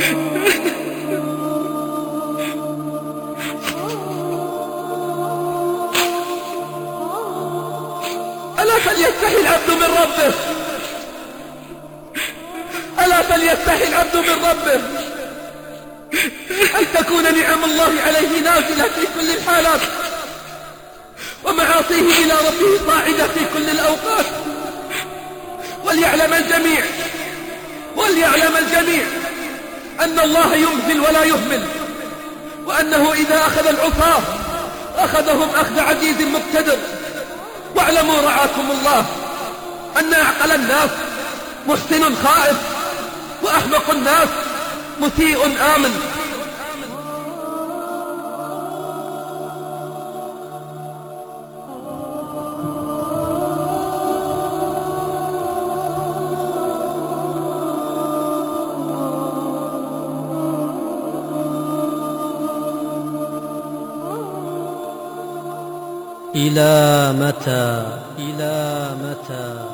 ألا فليستحي العبد من ربه. ألا فليستحي العبد من ربه. أن تكون نعم الله عليه نازلة في كل الحالات. ومعاصيه إلى ربه صاعدة في كل الأوقات. وليعلم الجميع. وليعلم الجميع. أن الله يمثل ولا يهمل وأنه إذا أخذ العصاة أخذهم أخذ عزيز مقتدر. واعلموا رعاكم الله أن أعقل الناس محسن خائف وأحمق الناس مسيء آمن. إلى متى؟ إلى متى؟